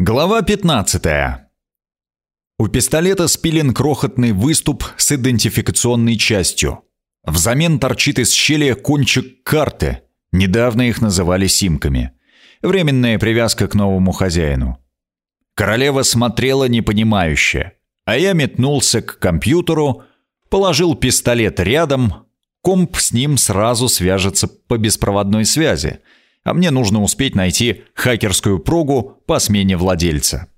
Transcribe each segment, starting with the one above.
Глава 15. У пистолета спилен крохотный выступ с идентификационной частью. Взамен торчит из щели кончик карты. Недавно их называли симками. Временная привязка к новому хозяину. Королева смотрела непонимающе, а я метнулся к компьютеру, положил пистолет рядом, комп с ним сразу свяжется по беспроводной связи – а мне нужно успеть найти хакерскую прогу по смене владельца.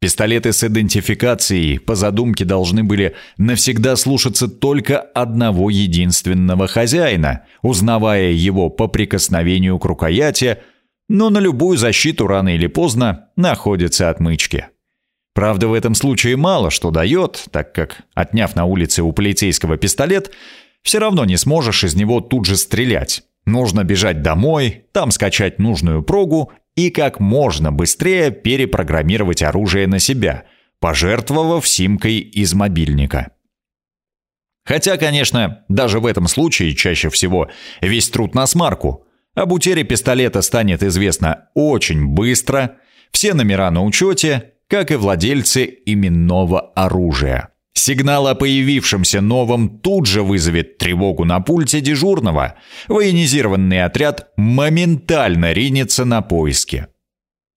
Пистолеты с идентификацией по задумке должны были навсегда слушаться только одного единственного хозяина, узнавая его по прикосновению к рукояти, но на любую защиту рано или поздно находятся отмычки. Правда, в этом случае мало что дает, так как, отняв на улице у полицейского пистолет, все равно не сможешь из него тут же стрелять. Нужно бежать домой, там скачать нужную прогу и как можно быстрее перепрограммировать оружие на себя, пожертвовав симкой из мобильника. Хотя, конечно, даже в этом случае чаще всего весь труд на смарку. Об утере пистолета станет известно очень быстро, все номера на учете, как и владельцы именного оружия. Сигнал о появившемся новом тут же вызовет тревогу на пульте дежурного. Военизированный отряд моментально ринется на поиски.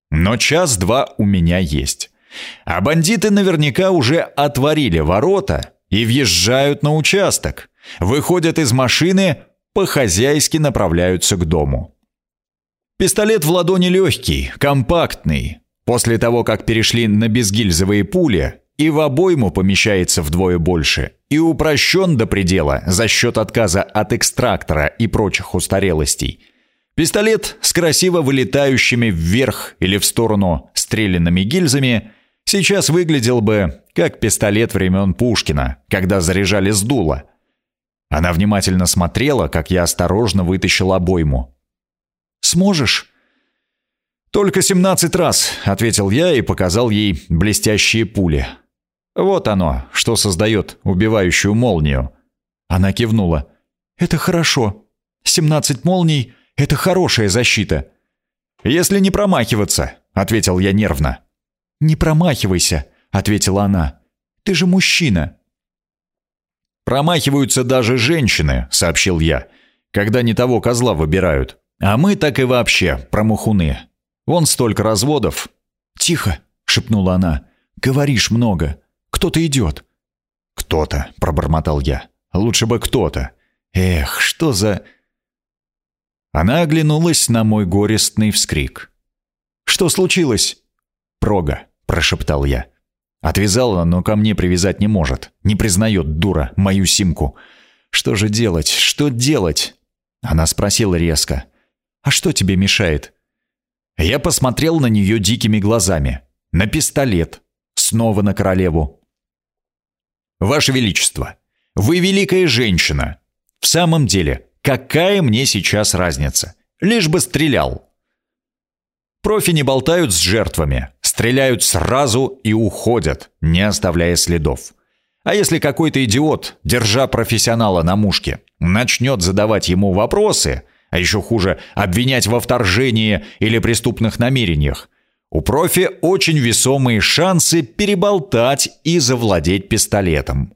Но час-два у меня есть. А бандиты наверняка уже отворили ворота и въезжают на участок. Выходят из машины, по-хозяйски направляются к дому. Пистолет в ладони легкий, компактный. После того, как перешли на безгильзовые пули, и в обойму помещается вдвое больше, и упрощен до предела за счет отказа от экстрактора и прочих устарелостей. Пистолет с красиво вылетающими вверх или в сторону стрелянными гильзами сейчас выглядел бы как пистолет времен Пушкина, когда заряжали с дула. Она внимательно смотрела, как я осторожно вытащил обойму. «Сможешь?» «Только 17 раз», — ответил я и показал ей блестящие пули. Вот оно, что создает убивающую молнию. Она кивнула. Это хорошо. 17 молний — это хорошая защита. Если не промахиваться, ответил я нервно. Не промахивайся, ответила она. Ты же мужчина. Промахиваются даже женщины, сообщил я, когда не того козла выбирают. А мы так и вообще промухуны. Вон столько разводов. Тихо, шепнула она. Говоришь много. Кто-то идет». «Кто-то», — пробормотал я. «Лучше бы кто-то. Эх, что за...» Она оглянулась на мой горестный вскрик. «Что случилось?» «Прога», — прошептал я. Отвязала, но ко мне привязать не может. Не признает, дура, мою симку. «Что же делать? Что делать?» Она спросила резко. «А что тебе мешает?» Я посмотрел на нее дикими глазами. На пистолет. Снова на королеву. «Ваше Величество, вы великая женщина. В самом деле, какая мне сейчас разница? Лишь бы стрелял». Профи не болтают с жертвами, стреляют сразу и уходят, не оставляя следов. А если какой-то идиот, держа профессионала на мушке, начнет задавать ему вопросы, а еще хуже, обвинять во вторжении или преступных намерениях, у профи очень весомые шансы переболтать и завладеть пистолетом.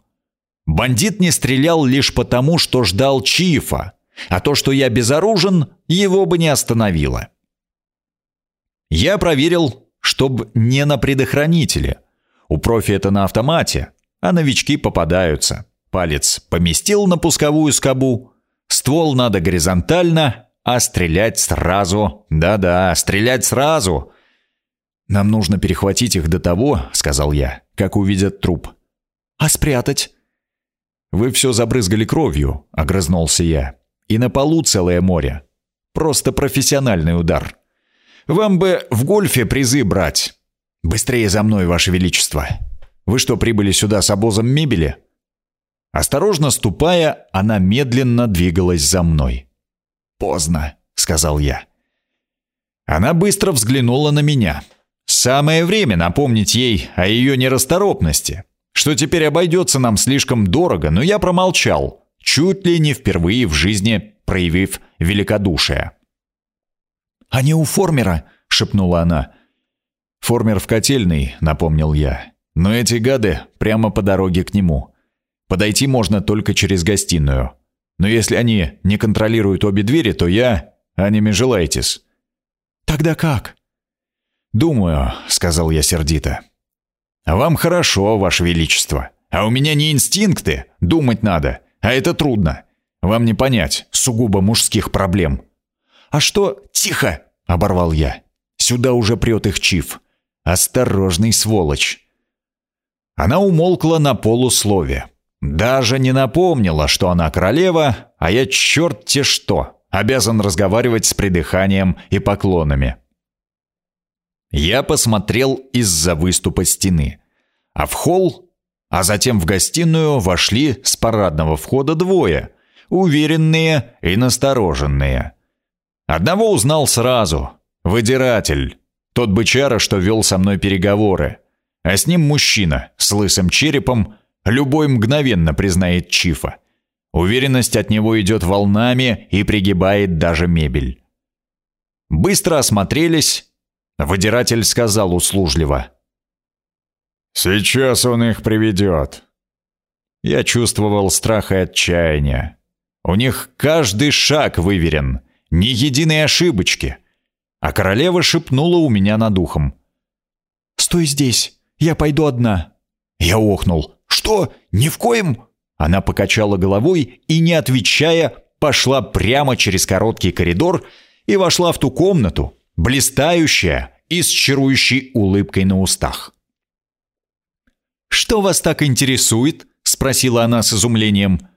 Бандит не стрелял лишь потому, что ждал Чифа, а то, что я безоружен, его бы не остановило. Я проверил, чтоб не на предохранителе. У профи это на автомате, а новички попадаются. Палец поместил на пусковую скобу, ствол надо горизонтально, а стрелять сразу. Да-да, стрелять сразу — «Нам нужно перехватить их до того, — сказал я, — как увидят труп». «А спрятать?» «Вы все забрызгали кровью», — огрызнулся я. «И на полу целое море. Просто профессиональный удар. Вам бы в гольфе призы брать. Быстрее за мной, Ваше Величество. Вы что, прибыли сюда с обозом мебели?» Осторожно ступая, она медленно двигалась за мной. «Поздно», — сказал я. Она быстро взглянула на меня — Самое время напомнить ей о ее нерасторопности, что теперь обойдется нам слишком дорого, но я промолчал, чуть ли не впервые в жизни проявив великодушие. «Они у Формера», — шепнула она. «Формер в котельной», — напомнил я. «Но эти гады прямо по дороге к нему. Подойти можно только через гостиную. Но если они не контролируют обе двери, то я... А не межелайтесь». «Тогда как?» «Думаю», — сказал я сердито. «Вам хорошо, Ваше Величество. А у меня не инстинкты, думать надо. А это трудно. Вам не понять сугубо мужских проблем». «А что...» «Тихо!» — оборвал я. «Сюда уже прет их чиф. Осторожный сволочь!» Она умолкла на полуслове. Даже не напомнила, что она королева, а я черт-те что, обязан разговаривать с придыханием и поклонами. Я посмотрел из-за выступа стены, а в холл, а затем в гостиную вошли с парадного входа двое, уверенные и настороженные. Одного узнал сразу — выдиратель, тот бычара, что вел со мной переговоры. А с ним мужчина с лысым черепом, любой мгновенно признает Чифа. Уверенность от него идет волнами и пригибает даже мебель. Быстро осмотрелись. Выдиратель сказал услужливо. «Сейчас он их приведет». Я чувствовал страх и отчаяние. У них каждый шаг выверен, ни единой ошибочки. А королева шепнула у меня над ухом. «Стой здесь, я пойду одна». Я охнул. «Что? Ни в коем?» Она покачала головой и, не отвечая, пошла прямо через короткий коридор и вошла в ту комнату, блистающая и с чарующей улыбкой на устах. «Что вас так интересует?» — спросила она с изумлением.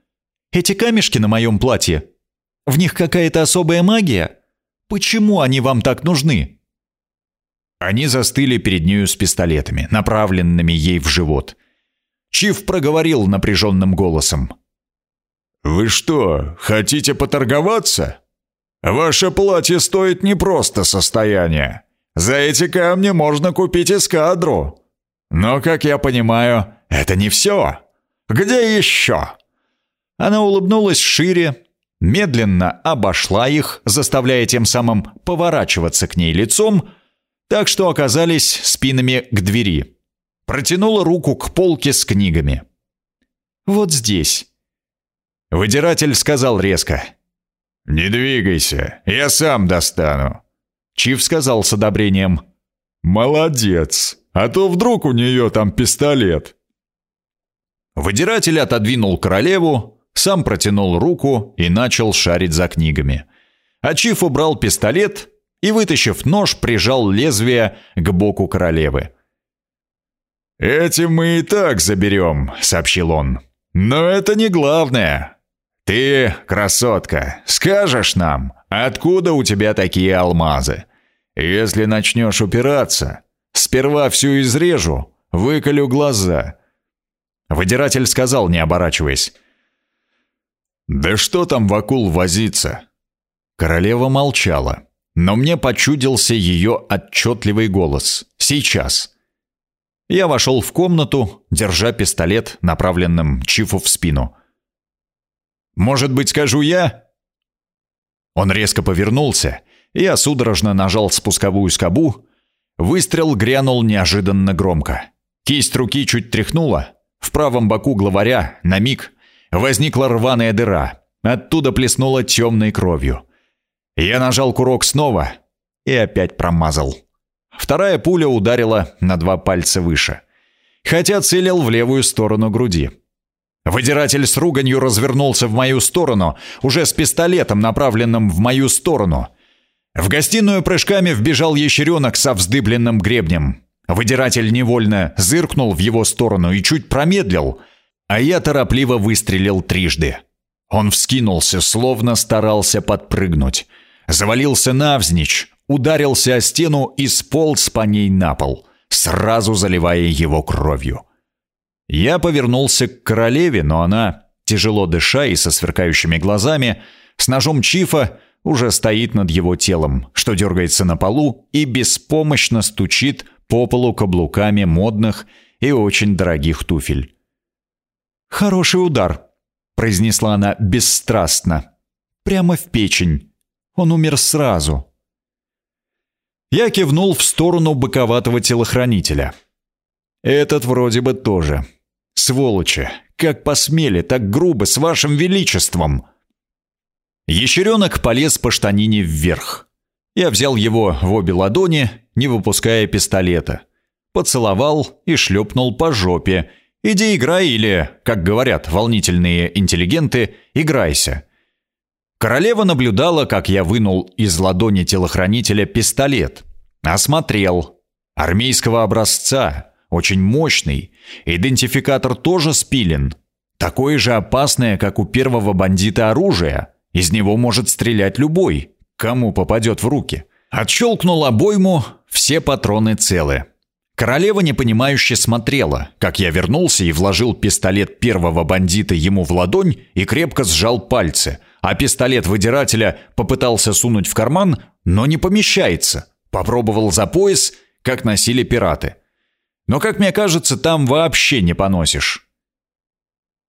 «Эти камешки на моем платье? В них какая-то особая магия?» Почему они вам так нужны?» Они застыли перед нею с пистолетами, направленными ей в живот. Чиф проговорил напряженным голосом. «Вы что, хотите поторговаться? Ваше платье стоит не просто состояние. За эти камни можно купить эскадру. Но, как я понимаю, это не все. Где еще?» Она улыбнулась шире, медленно обошла их, заставляя тем самым поворачиваться к ней лицом, так что оказались спинами к двери. Протянула руку к полке с книгами. «Вот здесь». Выдиратель сказал резко. «Не двигайся, я сам достану». Чиф сказал с одобрением. «Молодец, а то вдруг у нее там пистолет». Выдиратель отодвинул королеву, сам протянул руку и начал шарить за книгами. Ачиф убрал пистолет и, вытащив нож, прижал лезвие к боку королевы. «Этим мы и так заберем», — сообщил он. «Но это не главное. Ты, красотка, скажешь нам, откуда у тебя такие алмазы? Если начнешь упираться, сперва всю изрежу, выколю глаза». Выдиратель сказал, не оборачиваясь. «Да что там вакул возиться?» Королева молчала, но мне почудился ее отчетливый голос. «Сейчас». Я вошел в комнату, держа пистолет, направленным Чифу в спину. «Может быть, скажу я?» Он резко повернулся, я судорожно нажал спусковую скобу. Выстрел грянул неожиданно громко. Кисть руки чуть тряхнула. В правом боку главаря, на миг, Возникла рваная дыра. Оттуда плеснула темной кровью. Я нажал курок снова и опять промазал. Вторая пуля ударила на два пальца выше. Хотя целил в левую сторону груди. Выдиратель с руганью развернулся в мою сторону, уже с пистолетом, направленным в мою сторону. В гостиную прыжками вбежал ящеренок со вздыбленным гребнем. Выдиратель невольно зыркнул в его сторону и чуть промедлил — а я торопливо выстрелил трижды. Он вскинулся, словно старался подпрыгнуть. Завалился навзничь, ударился о стену и сполз по ней на пол, сразу заливая его кровью. Я повернулся к королеве, но она, тяжело дыша и со сверкающими глазами, с ножом Чифа уже стоит над его телом, что дергается на полу и беспомощно стучит по полу каблуками модных и очень дорогих туфель. «Хороший удар», — произнесла она бесстрастно. «Прямо в печень. Он умер сразу». Я кивнул в сторону боковатого телохранителя. Этот вроде бы тоже. Сволочи, как посмели так грубо с вашим величеством. Ящеренок полез по штанине вверх. Я взял его в обе ладони, не выпуская пистолета. Поцеловал и шлепнул по жопе. «Иди играй» или, как говорят волнительные интеллигенты, «играйся». Королева наблюдала, как я вынул из ладони телохранителя пистолет. Осмотрел. Армейского образца. Очень мощный. Идентификатор тоже спилен. Такое же опасное, как у первого бандита оружие. Из него может стрелять любой, кому попадет в руки. Отщелкнул обойму, все патроны целы. Королева непонимающе смотрела, как я вернулся и вложил пистолет первого бандита ему в ладонь и крепко сжал пальцы, а пистолет выдирателя попытался сунуть в карман, но не помещается. Попробовал за пояс, как носили пираты. Но, как мне кажется, там вообще не поносишь.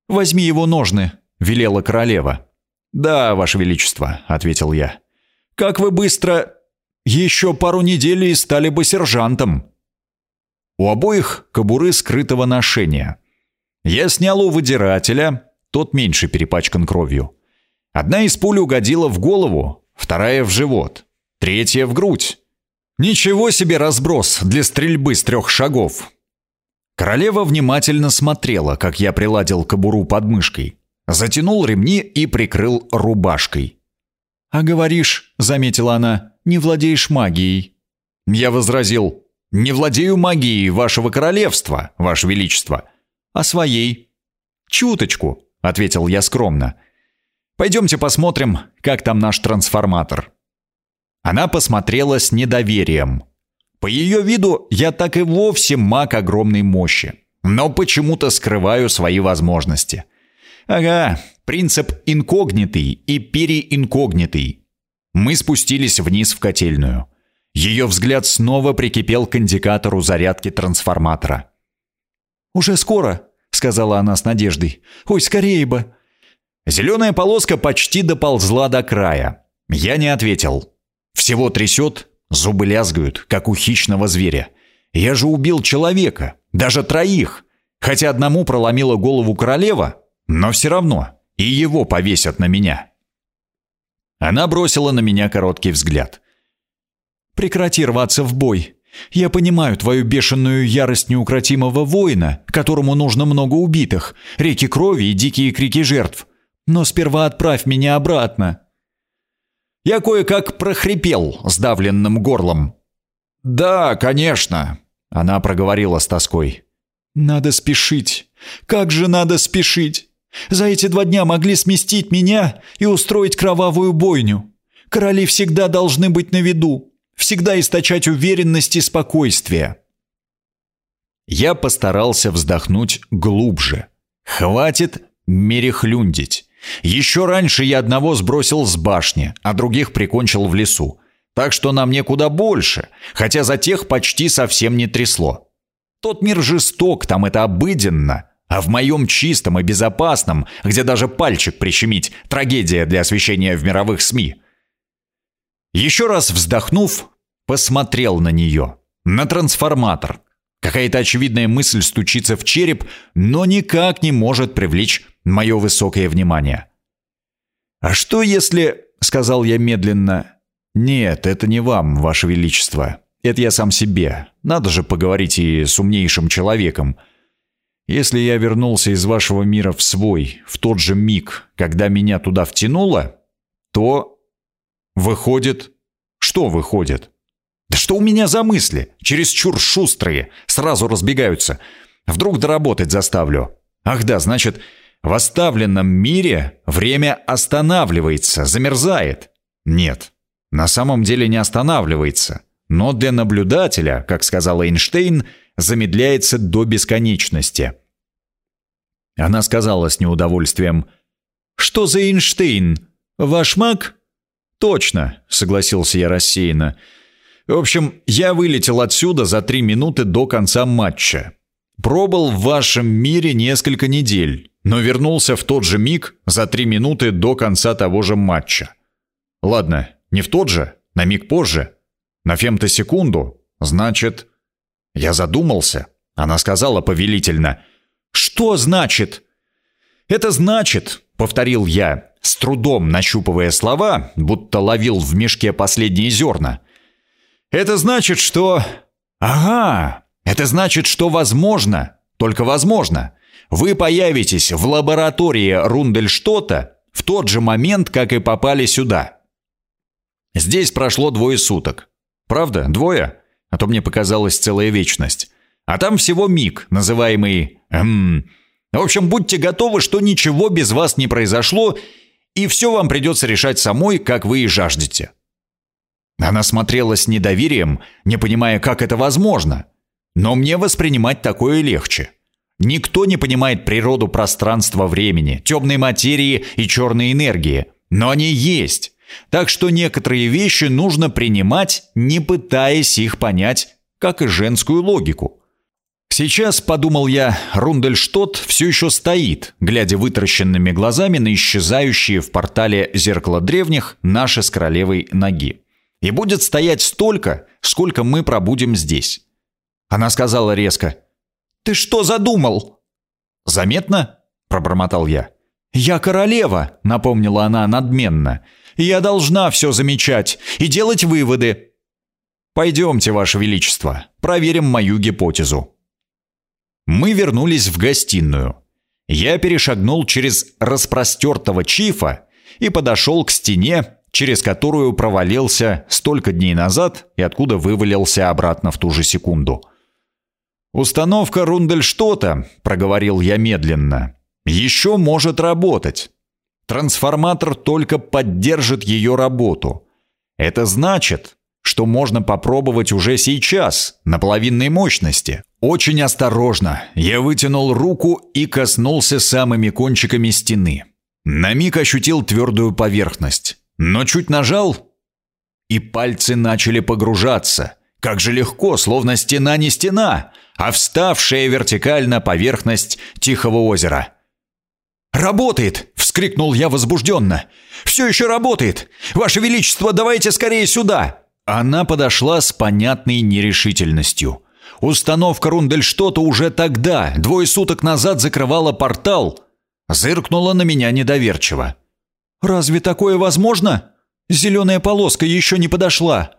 «Возьми его ножны», — велела королева. «Да, Ваше Величество», — ответил я. «Как вы быстро...» «Еще пару недель и стали бы сержантом». У обоих кобуры скрытого ношения. Я снял у выдирателя, тот меньше перепачкан кровью. Одна из пуль угодила в голову, вторая в живот, третья в грудь. Ничего себе разброс для стрельбы с трех шагов. Королева внимательно смотрела, как я приладил кобуру под мышкой. Затянул ремни и прикрыл рубашкой. «А говоришь, — заметила она, — не владеешь магией». Я возразил, «Не владею магией вашего королевства, ваше величество, а своей». «Чуточку», — ответил я скромно. «Пойдемте посмотрим, как там наш трансформатор». Она посмотрела с недоверием. По ее виду я так и вовсе маг огромной мощи, но почему-то скрываю свои возможности — Ага, принцип инкогнитый и переинкогнитый. Мы спустились вниз в котельную. Ее взгляд снова прикипел к индикатору зарядки трансформатора. «Уже скоро», — сказала она с надеждой. «Ой, скорее бы». Зеленая полоска почти доползла до края. Я не ответил. Всего трясет, зубы лязгают, как у хищного зверя. Я же убил человека, даже троих. Хотя одному проломила голову королева, но все равно и его повесят на меня. Она бросила на меня короткий взгляд. «Прекрати рваться в бой. Я понимаю твою бешеную ярость неукротимого воина, которому нужно много убитых, реки крови и дикие крики жертв. Но сперва отправь меня обратно». Я кое-как прохрипел сдавленным горлом. «Да, конечно», — она проговорила с тоской. «Надо спешить. Как же надо спешить? За эти два дня могли сместить меня и устроить кровавую бойню. Короли всегда должны быть на виду, всегда источать уверенность и спокойствие. Я постарался вздохнуть глубже. Хватит мерехлюндить. Еще раньше я одного сбросил с башни, а других прикончил в лесу. Так что нам некуда больше, хотя за тех почти совсем не трясло. Тот мир жесток, там это обыденно. А в моем чистом и безопасном, где даже пальчик прищемить, трагедия для освещения в мировых СМИ. Еще раз вздохнув, посмотрел на нее, на трансформатор. Какая-то очевидная мысль стучится в череп, но никак не может привлечь мое высокое внимание. «А что если...» — сказал я медленно. «Нет, это не вам, ваше величество. Это я сам себе. Надо же поговорить и с умнейшим человеком». Если я вернулся из вашего мира в свой в тот же миг, когда меня туда втянуло, то... Выходит... Что выходит? Да что у меня за мысли? Чересчур шустрые, сразу разбегаются. Вдруг доработать заставлю. Ах да, значит, в оставленном мире время останавливается, замерзает. Нет, на самом деле не останавливается. Но для наблюдателя, как сказал Эйнштейн, замедляется до бесконечности. Она сказала с неудовольствием. «Что за Эйнштейн? Ваш маг?» «Точно», — согласился я рассеянно. «В общем, я вылетел отсюда за три минуты до конца матча. Пробыл в вашем мире несколько недель, но вернулся в тот же миг за три минуты до конца того же матча. Ладно, не в тот же, на миг позже. На фемтосекунду? Значит...» Я задумался. Она сказала повелительно. «Что значит?» «Это значит», — повторил я, с трудом нащупывая слова, будто ловил в мешке последние зерна. «Это значит, что...» «Ага, это значит, что возможно, только возможно, вы появитесь в лаборатории Рундельштота в тот же момент, как и попали сюда. Здесь прошло двое суток. Правда, двое? А то мне показалась целая вечность. А там всего миг, называемый... Эм... В общем, будьте готовы, что ничего без вас не произошло, и все вам придется решать самой, как вы и жаждете. Она смотрела с недоверием, не понимая, как это возможно. Но мне воспринимать такое легче. Никто не понимает природу пространства-времени, темной материи и черной энергии, но они есть. Так что некоторые вещи нужно принимать, не пытаясь их понять, как и женскую логику. Сейчас, подумал я, Рундельштот все еще стоит, глядя вытаращенными глазами на исчезающие в портале зеркало древних наши с королевой ноги. И будет стоять столько, сколько мы пробудем здесь. Она сказала резко. «Ты что задумал?» «Заметно?» – пробормотал я. «Я королева», – напомнила она надменно. «Я должна все замечать и делать выводы». «Пойдемте, Ваше Величество, проверим мою гипотезу». Мы вернулись в гостиную. Я перешагнул через распростертого чифа и подошел к стене, через которую провалился столько дней назад и откуда вывалился обратно в ту же секунду – «Установка Рундельштота», — проговорил я медленно, — «еще может работать. Трансформатор только поддержит ее работу. Это значит, что можно попробовать уже сейчас, на половинной мощности. Очень осторожно. Я вытянул руку и коснулся самыми кончиками стены. На миг ощутил твердую поверхность, но чуть нажал, и пальцы начали погружаться. Как же легко, словно стена не стена, а вставшая вертикально поверхность Тихого озера. «Работает!» — вскрикнул я возбужденно. «Все еще работает! Ваше Величество, давайте скорее сюда!» Она подошла с понятной нерешительностью. Установка Рундельштота уже тогда, двое суток назад, закрывала портал. Зыркнула на меня недоверчиво. «Разве такое возможно? Зеленая полоска еще не подошла.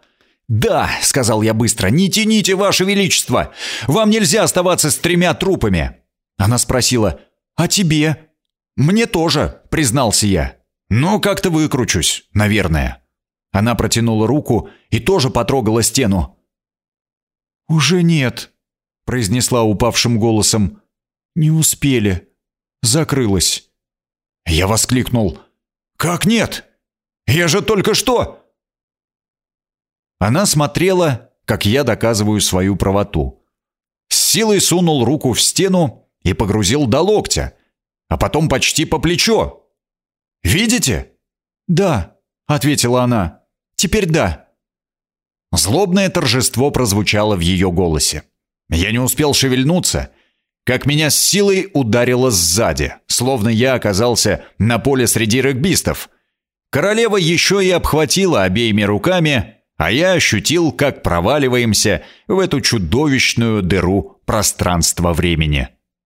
«Да», — сказал я быстро, — «не тяните, Ваше Величество! Вам нельзя оставаться с тремя трупами!» Она спросила, «А тебе?» «Мне тоже», — признался я. «Ну, как-то выкручусь, наверное». Она протянула руку и тоже потрогала стену. «Уже нет», — произнесла упавшим голосом. «Не успели. Закрылась». Я воскликнул. «Как нет? Я же только что...» Она смотрела, как я доказываю свою правоту. С силой сунул руку в стену и погрузил до локтя, а потом почти по плечо. «Видите?» «Да», — ответила она. «Теперь да». Злобное торжество прозвучало в ее голосе. Я не успел шевельнуться, как меня с силой ударило сзади, словно я оказался на поле среди регбистов. Королева еще и обхватила обеими руками а я ощутил, как проваливаемся в эту чудовищную дыру пространства-времени.